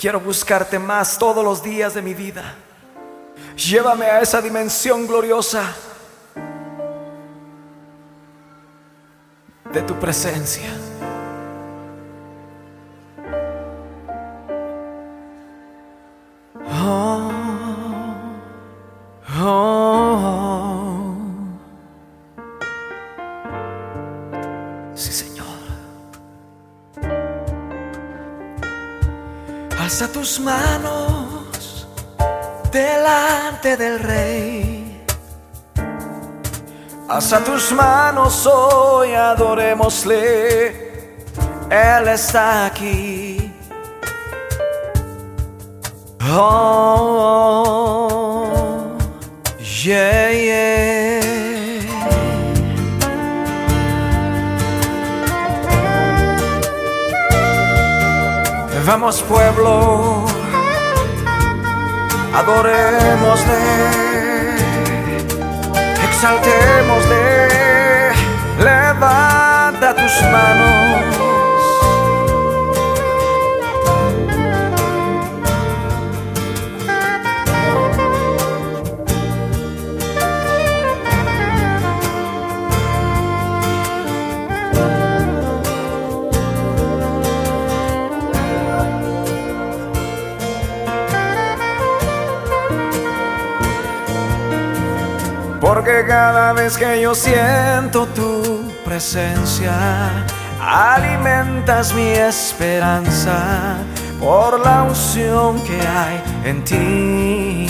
Quiero buscarte más todos los días de mi vida. Llévame a esa dimensión gloriosa de tu presencia. Alza tus manos delante del Rey. Alza tus manos hoy, adorémosle. Él está aquí. Oh, yeah, yeah. Vamos pueblo, adorémosle, exaltémosle, levanta tus manos. Cada vez que yo siento tu presencia, alimentas mi esperanza por la unción que hay en ti.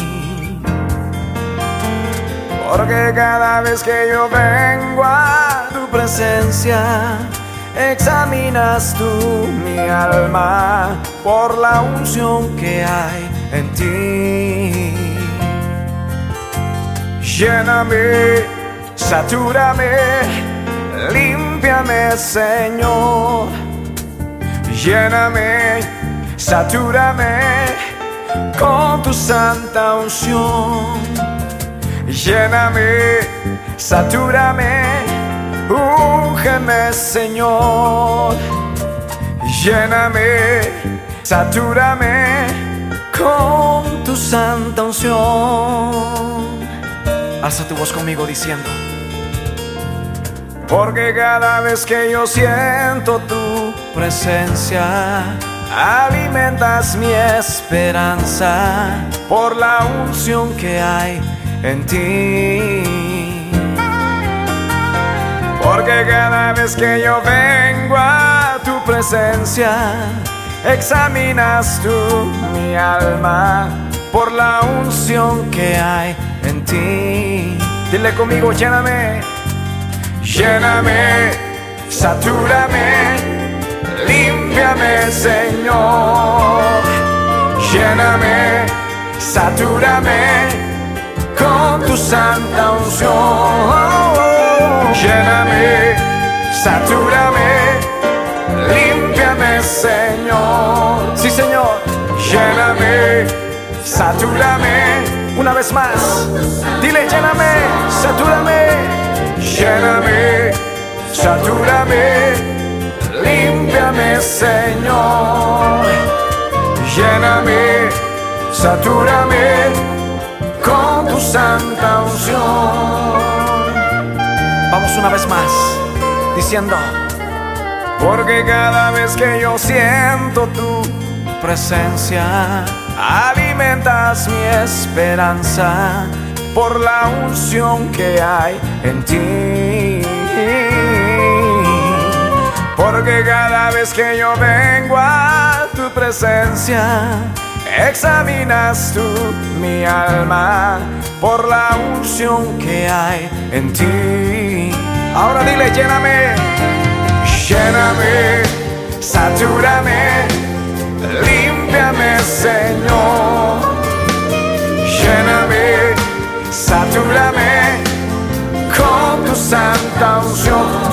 Porque cada vez que yo vengo a tu presencia, examinas tú mi alma por la unción que hay en ti. Lléname, satúrame, límpiame, Señor. Lléname, satúrame con tu santa unción. Lléname, satúrame, úngeme, Señor. Lléname, satúrame con tu santa unción. Alza tu voz conmigo diciendo, porque cada vez que yo siento tu presencia, alimentas mi esperanza por la unción que hay en ti. Porque cada vez que yo vengo a tu presencia, examinas tú mi alma por la unción que hay en ti. Dile conmigo, lléname, lléname, satúrame, límpiame, Señor. Lléname, satúrame con tu santa unción. Lléname, satúrame, límpiame, Señor. Sí, Señor, lléname, satúrame una vez más. Dile, lléname, satúrame, lléname, satúrame, límpiame, Señor. Lléname, satúrame con tu santa unción. Vamos una vez más, diciendo, porque cada vez que yo siento tu presencia, alimentas mi esperanza por la unción que hay en ti. Porque cada vez que yo vengo a tu presencia, examinas tú mi alma por la unción que hay en ti. Ahora dile, lléname, lléname, satúrame, límpiame, Señor. Lléname, satúrame con tu santa unción.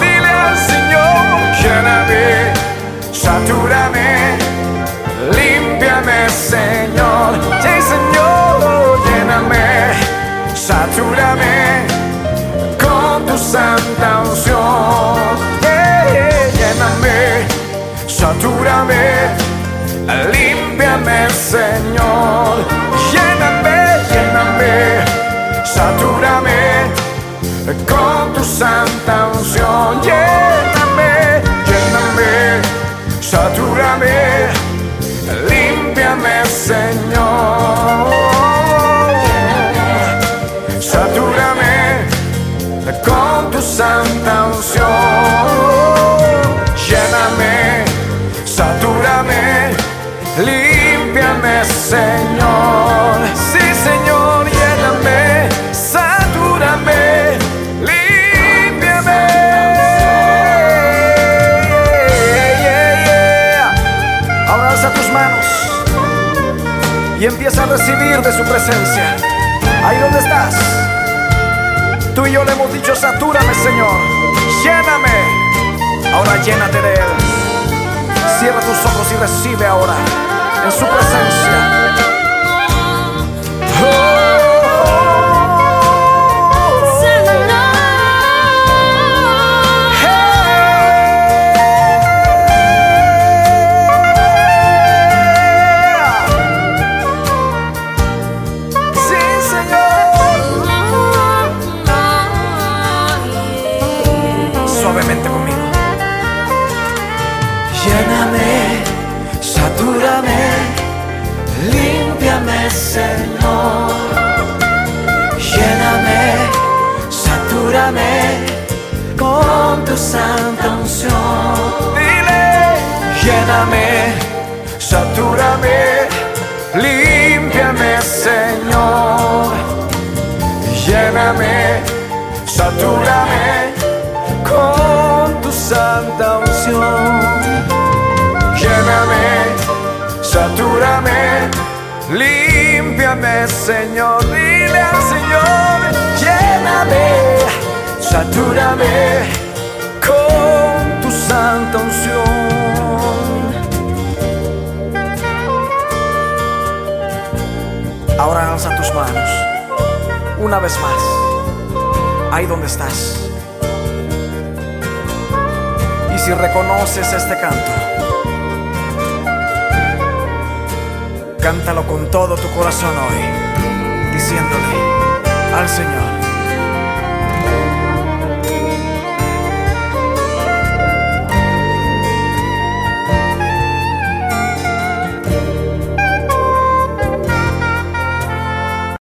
con tu santa unción. Lléname, lléname, satúrame, límpiame, Señor. Satúrame con tu santa unción. Lléname, satúrame, límpiame, Señor. Recibir de su presencia. Ahí donde estás. Tú y yo le hemos dicho, satúrame, Señor. Lléname. Ahora llénate de Él. Cierra tus ojos y recibe ahora en su presencia. Señor. Lléname, satúrame con tu santa unción. Dile, lléname, satúrame, límpiame, Señor. Lléname, satúrame con tu santa unción. Lléname, satúrame, Señor. Dile al Señor, lléname, satúrame con tu santa unción. Ahora alza tus manos, una vez más, ahí donde estás. Y si reconoces este canto, cántalo con todo tu corazón hoy, diciéndole al Señor.